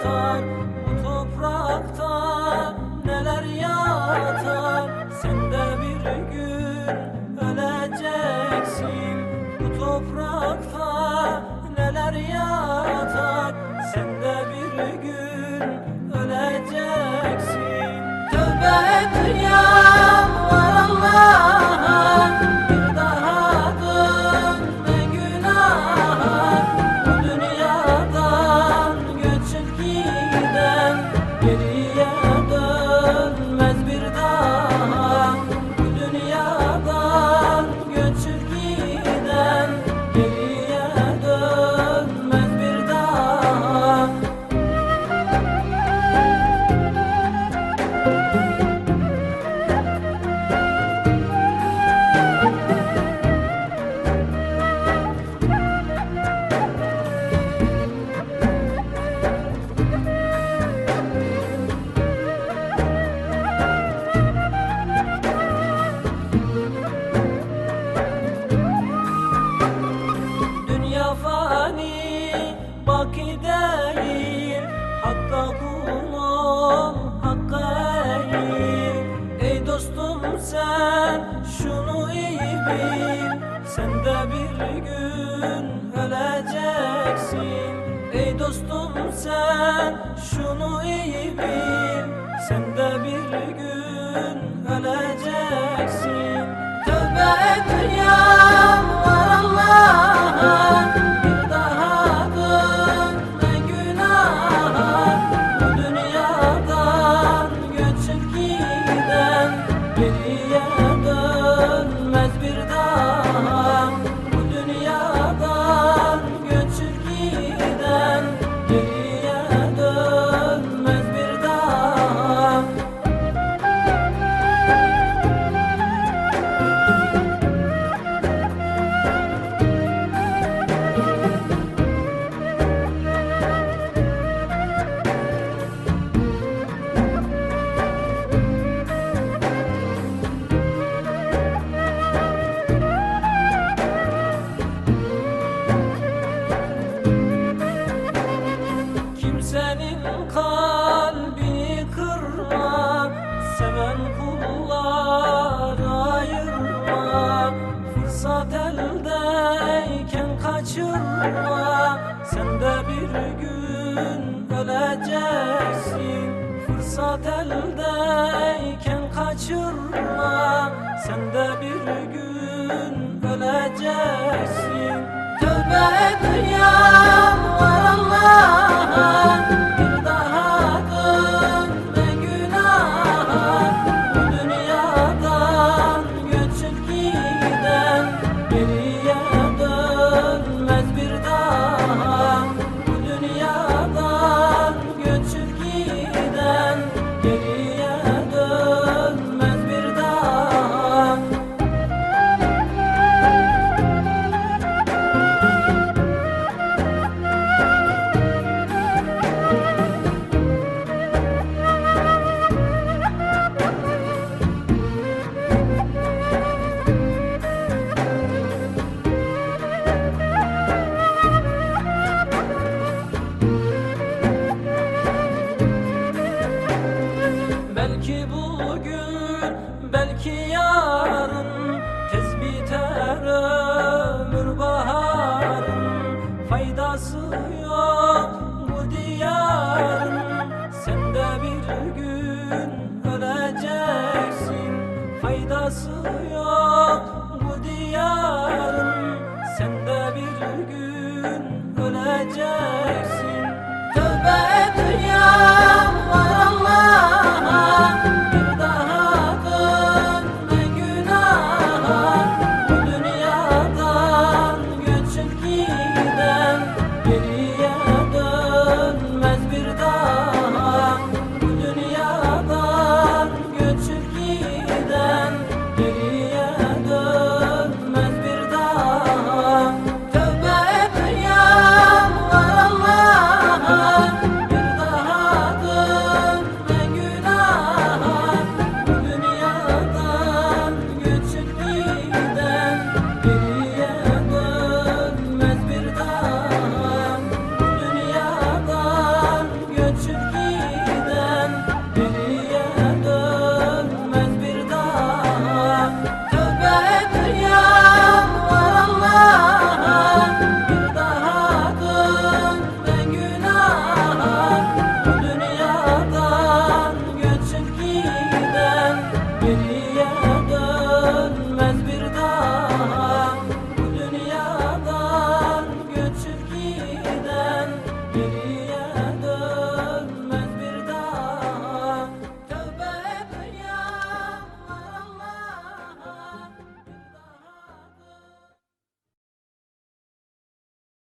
yatar Bu toprakta neler yatar? Sen de bir gün öleceksin Bu toprakta neler yatar? Sen de bir gün sen şunu iyi bil Senden Fırsat eldeyken kaçırma. Sen de bir gün öleceksin. Tövbe et ya var Allah bugün belki yarın Tez biter ömür Faydası yok bu diyarın. Sen de bir gün öleceksin. Faydası